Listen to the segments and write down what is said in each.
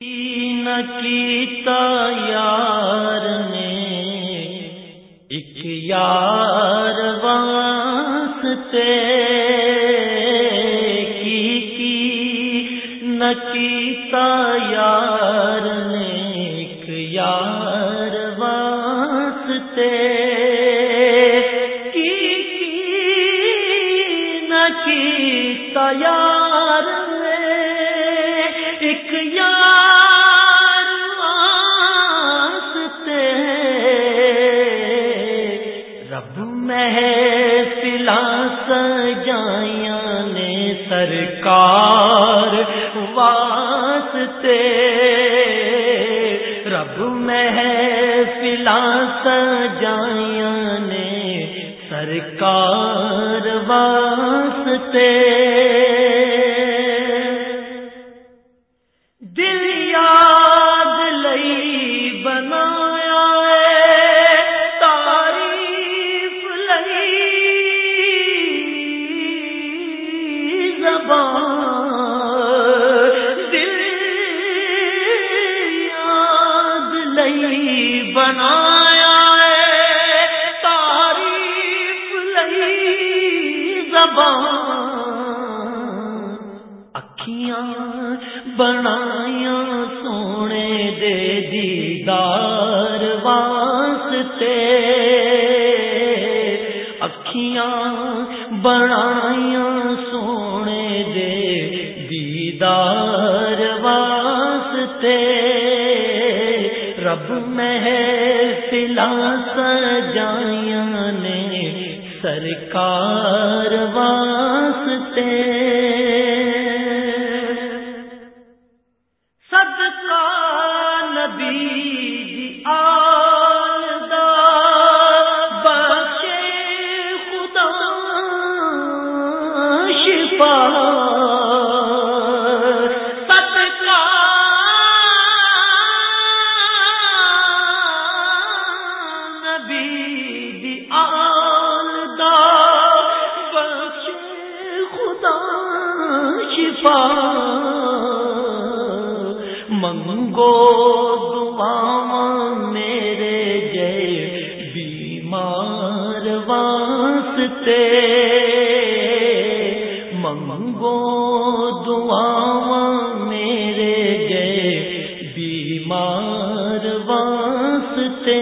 کیتا یار نے ایک یار واسطے کی کی نکیتا یار نے ایک یار واسطے کی کی نکیتا یار نے ایک یار سرکار واسطے۔ رب محفلا سجایا نے سرکار واسطے۔ بنایا تعریف لئی زبان۔ اکھیاں بنایا سونے دے دیدار واسطے۔ اکھیاں بنایا سونے دے دیدار واسطے۔ محفلا سجایا نے سرکار واسطے منگو دعا میرے جے بیمار واسطے منگو دعا میرے جے بیمار واسطے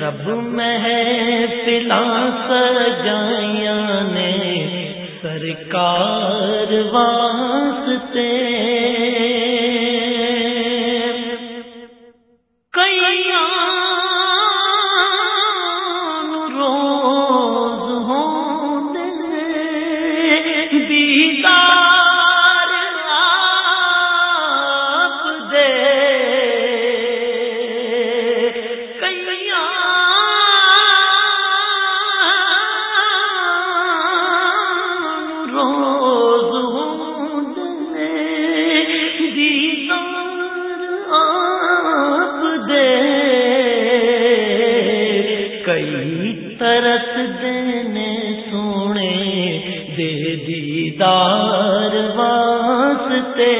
رب میں پلا سجایا نے سرکار واسطے ترس دینے سونے دے دیدار واسطے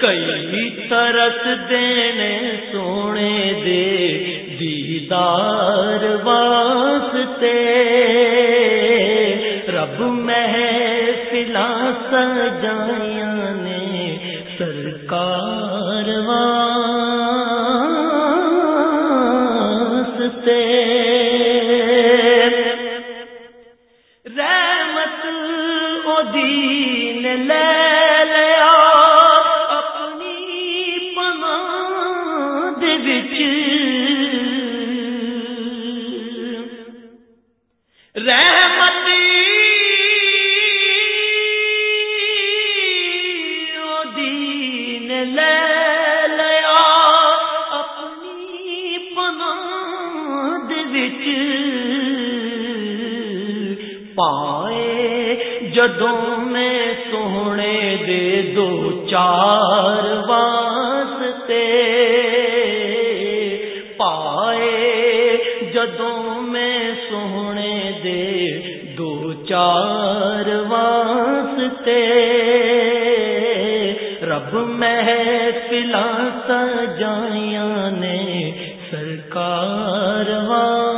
کئی ترس دینے سونے دے دیدار واسطے رب محفلا سجایا نے رحمت او دین لے لیا اپنی پنا رحمت پائے جدوں میں سونے دے دو چار واسطے پائے، جدوں میں سونے دے دو چار واسطے رب محفل سجائیاں نے سرکار واسطے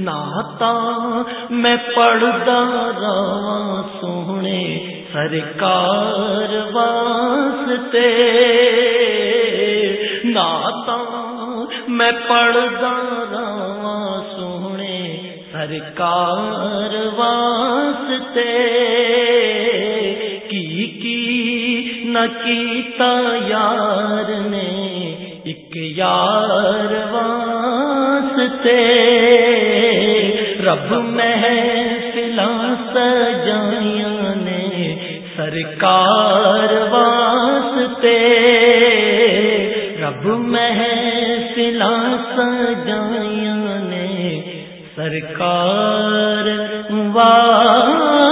ناتا میں پڑھدا رہا، سونے سرکار واسطے۔ ناتا میں پڑھدا رہا، سونے سرکار واسطے۔ کی کی نہ کیتا یار نے، ایک یار واسطے۔ رب محفل سجائیاں نے سرکار واسطے۔ رب محفل سجائیاں نے سرکار واسطے۔